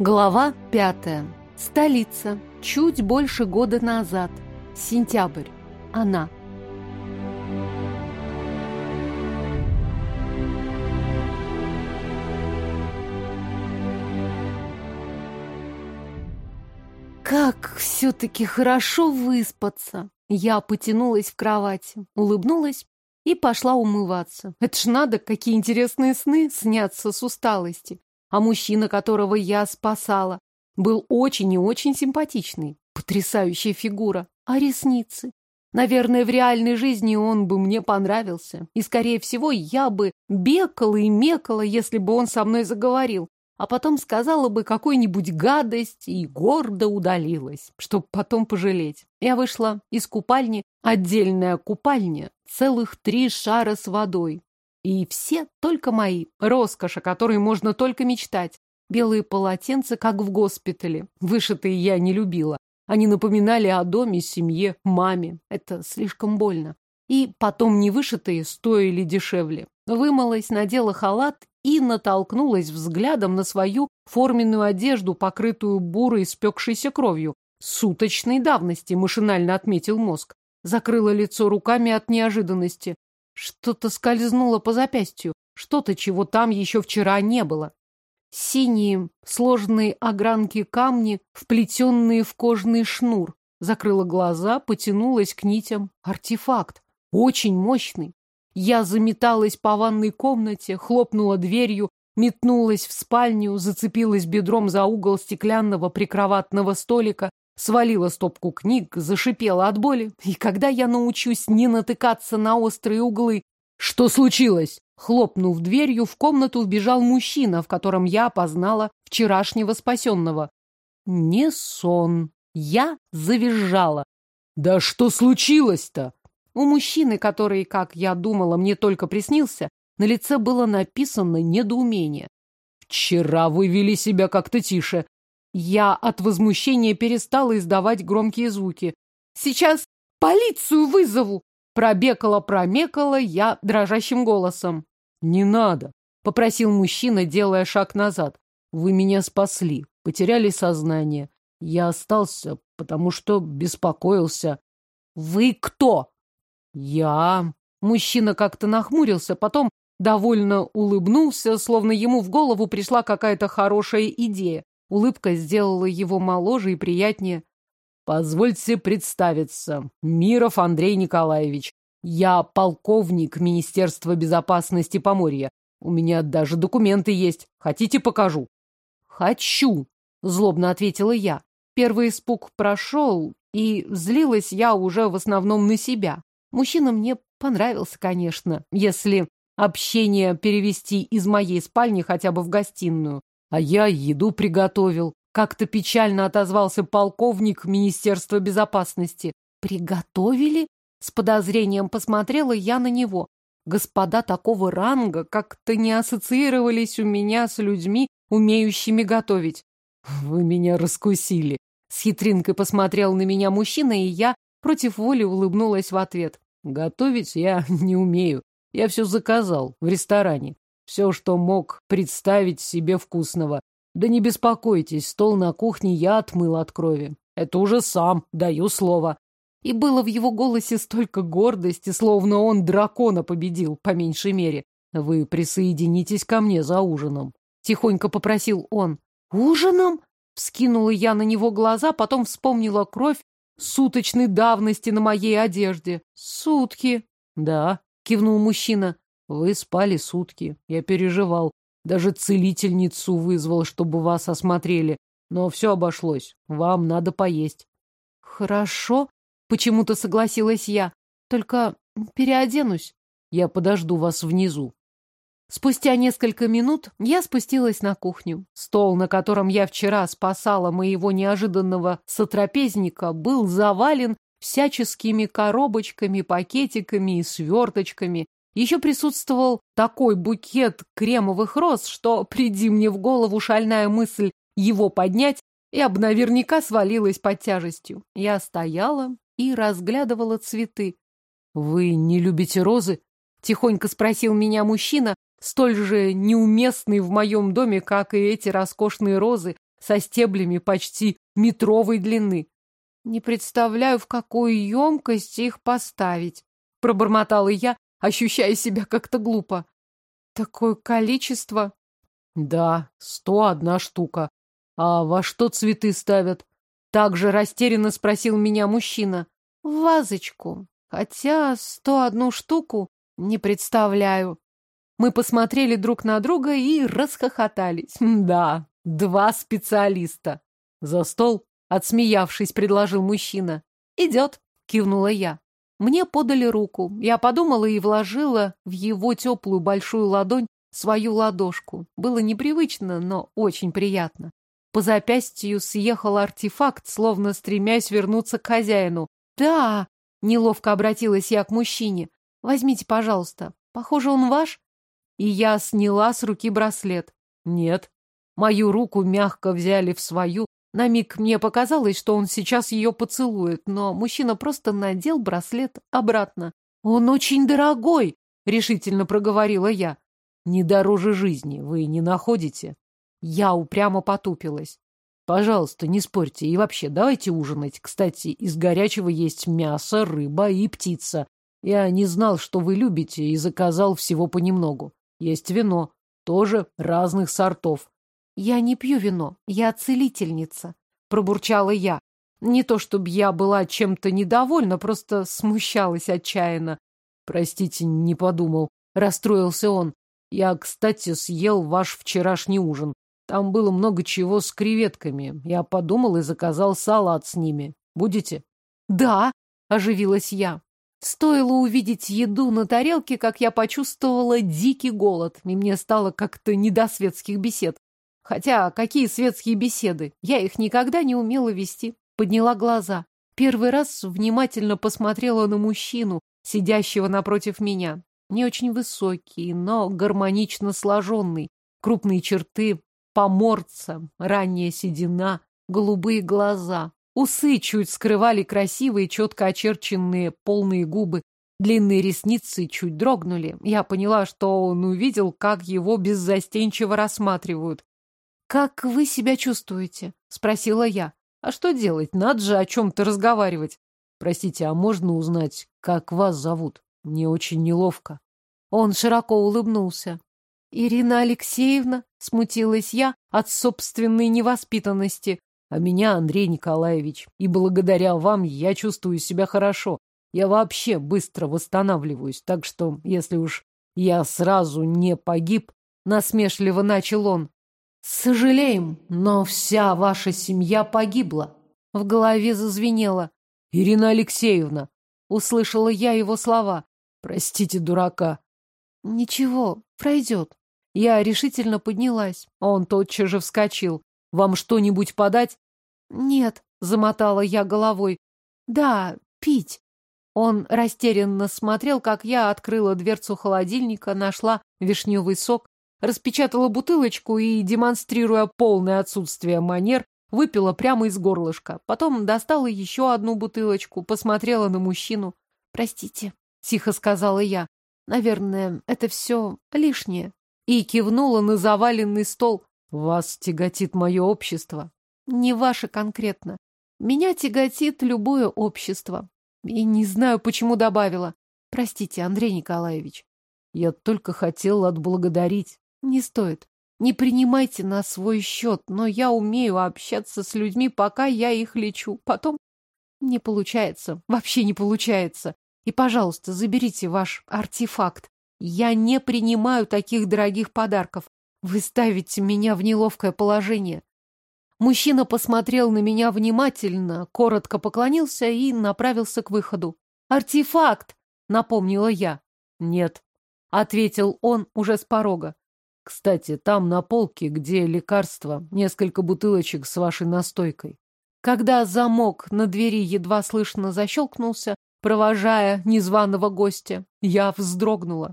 Глава пятая. Столица. Чуть больше года назад. Сентябрь. Она. Как все-таки хорошо выспаться. Я потянулась в кровати, улыбнулась и пошла умываться. Это ж надо, какие интересные сны снятся с усталости. А мужчина, которого я спасала, был очень и очень симпатичный. Потрясающая фигура. А ресницы? Наверное, в реальной жизни он бы мне понравился. И, скорее всего, я бы бекала и мекала, если бы он со мной заговорил. А потом сказала бы какую-нибудь гадость и гордо удалилась, чтобы потом пожалеть. Я вышла из купальни, отдельная купальня, целых три шара с водой. И все только мои. Роскошь, о которой можно только мечтать. Белые полотенца, как в госпитале. Вышитые я не любила. Они напоминали о доме, семье, маме. Это слишком больно. И потом не вышитые стоили дешевле. Вымылась, надела халат и натолкнулась взглядом на свою форменную одежду, покрытую бурой спекшейся кровью. Суточной давности, машинально отметил мозг. Закрыла лицо руками от неожиданности. Что-то скользнуло по запястью, что-то, чего там еще вчера не было. Синие, сложные огранки камни, вплетенные в кожный шнур. Закрыла глаза, потянулась к нитям. Артефакт. Очень мощный. Я заметалась по ванной комнате, хлопнула дверью, метнулась в спальню, зацепилась бедром за угол стеклянного прикроватного столика, свалила стопку книг, зашипела от боли. И когда я научусь не натыкаться на острые углы? Что случилось? Хлопнув дверью, в комнату вбежал мужчина, в котором я опознала вчерашнего спасенного. Не сон. Я завизжала. Да что случилось-то? У мужчины, который, как я думала, мне только приснился, на лице было написано недоумение. «Вчера вы вели себя как-то тише. Я от возмущения перестала издавать громкие звуки. «Сейчас полицию вызову!» Пробекала-промекала я дрожащим голосом. «Не надо», — попросил мужчина, делая шаг назад. «Вы меня спасли, потеряли сознание. Я остался, потому что беспокоился». «Вы кто?» «Я...» Мужчина как-то нахмурился, потом довольно улыбнулся, словно ему в голову пришла какая-то хорошая идея. Улыбка сделала его моложе и приятнее. «Позвольте представиться. Миров Андрей Николаевич. Я полковник Министерства безопасности Поморья. У меня даже документы есть. Хотите, покажу?» «Хочу», — злобно ответила я. Первый испуг прошел, и злилась я уже в основном на себя. Мужчина мне понравился, конечно, если общение перевести из моей спальни хотя бы в гостиную. А я еду приготовил. Как-то печально отозвался полковник Министерства безопасности. Приготовили? С подозрением посмотрела я на него. Господа такого ранга как-то не ассоциировались у меня с людьми, умеющими готовить. Вы меня раскусили. С хитринкой посмотрел на меня мужчина, и я против воли улыбнулась в ответ. Готовить я не умею. Я все заказал в ресторане. Все, что мог представить себе вкусного. Да не беспокойтесь, стол на кухне я отмыл от крови. Это уже сам, даю слово. И было в его голосе столько гордости, словно он дракона победил, по меньшей мере. Вы присоединитесь ко мне за ужином. Тихонько попросил он. Ужином? Вскинула я на него глаза, потом вспомнила кровь суточной давности на моей одежде. Сутки. Да, кивнул мужчина. Вы спали сутки. Я переживал. Даже целительницу вызвал, чтобы вас осмотрели. Но все обошлось. Вам надо поесть. Хорошо. Почему-то согласилась я. Только переоденусь. Я подожду вас внизу. Спустя несколько минут я спустилась на кухню. Стол, на котором я вчера спасала моего неожиданного сотрапезника, был завален всяческими коробочками, пакетиками и сверточками, еще присутствовал такой букет кремовых роз, что, приди мне в голову шальная мысль его поднять, я бы наверняка свалилась под тяжестью. Я стояла и разглядывала цветы. «Вы не любите розы?» — тихонько спросил меня мужчина, столь же неуместный в моем доме, как и эти роскошные розы, со стеблями почти метровой длины. Не представляю, в какую емкость их поставить, пробормотала я, ощущая себя как-то глупо. Такое количество. Да, сто одна штука. А во что цветы ставят? Также растерянно спросил меня мужчина. В вазочку. Хотя сто одну штуку не представляю. Мы посмотрели друг на друга и расхохотались. Да, два специалиста. За стол, отсмеявшись, предложил мужчина. Идет, кивнула я. Мне подали руку. Я подумала и вложила в его теплую большую ладонь свою ладошку. Было непривычно, но очень приятно. По запястью съехал артефакт, словно стремясь вернуться к хозяину. «Да!» — неловко обратилась я к мужчине. «Возьмите, пожалуйста. Похоже, он ваш?» И я сняла с руки браслет. «Нет». Мою руку мягко взяли в свою. На миг мне показалось, что он сейчас ее поцелует, но мужчина просто надел браслет обратно. «Он очень дорогой!» — решительно проговорила я. «Не дороже жизни, вы не находите?» Я упрямо потупилась. Пожалуйста, не спорьте. И вообще, давайте ужинать. Кстати, из горячего есть мясо, рыба и птица. Я не знал, что вы любите, и заказал всего понемногу. Есть вино, тоже разных сортов. Я не пью вино, я целительница, пробурчала я. Не то чтобы я была чем-то недовольна, просто смущалась отчаянно. Простите, не подумал. Расстроился он. Я, кстати, съел ваш вчерашний ужин. Там было много чего с креветками. Я подумал и заказал салат с ними. Будете? Да, оживилась я. Стоило увидеть еду на тарелке, как я почувствовала дикий голод, и мне стало как-то не до светских бесед. Хотя какие светские беседы? Я их никогда не умела вести. Подняла глаза. Первый раз внимательно посмотрела на мужчину, сидящего напротив меня. Не очень высокий, но гармонично сложенный. Крупные черты, поморца, ранняя седина, голубые глаза. Усы чуть скрывали красивые, четко очерченные полные губы. Длинные ресницы чуть дрогнули. Я поняла, что он увидел, как его беззастенчиво рассматривают. «Как вы себя чувствуете?» — спросила я. «А что делать? Надо же о чем-то разговаривать». «Простите, а можно узнать, как вас зовут? Мне очень неловко». Он широко улыбнулся. «Ирина Алексеевна?» — смутилась я от собственной невоспитанности. «А меня Андрей Николаевич. И благодаря вам я чувствую себя хорошо. Я вообще быстро восстанавливаюсь, так что, если уж я сразу не погиб, насмешливо начал он. Сожалеем, но вся ваша семья погибла. В голове зазвенело. Ирина Алексеевна, услышала я его слова. Простите, дурака. Ничего, пройдет. Я решительно поднялась. Он тотчас же вскочил. Вам что-нибудь подать? Нет, замотала я головой. Да, пить. Он растерянно смотрел, как я открыла дверцу холодильника, нашла вишневый сок, распечатала бутылочку и, демонстрируя полное отсутствие манер, выпила прямо из горлышка. Потом достала еще одну бутылочку, посмотрела на мужчину. «Простите», — тихо сказала я. Наверное, это все лишнее. И кивнула на заваленный стол. Вас тяготит мое общество. Не ваше конкретно. Меня тяготит любое общество. И не знаю, почему добавила. Простите, Андрей Николаевич. Я только хотел отблагодарить. Не стоит. Не принимайте на свой счет, но я умею общаться с людьми, пока я их лечу. Потом не получается. Вообще не получается. И, пожалуйста, заберите ваш артефакт. Я не принимаю таких дорогих подарков. Вы ставите меня в неловкое положение. Мужчина посмотрел на меня внимательно, коротко поклонился и направился к выходу. «Артефакт!» — напомнила я. «Нет», — ответил он уже с порога. «Кстати, там на полке, где лекарства, несколько бутылочек с вашей настойкой». Когда замок на двери едва слышно защелкнулся, провожая незваного гостя. Я вздрогнула.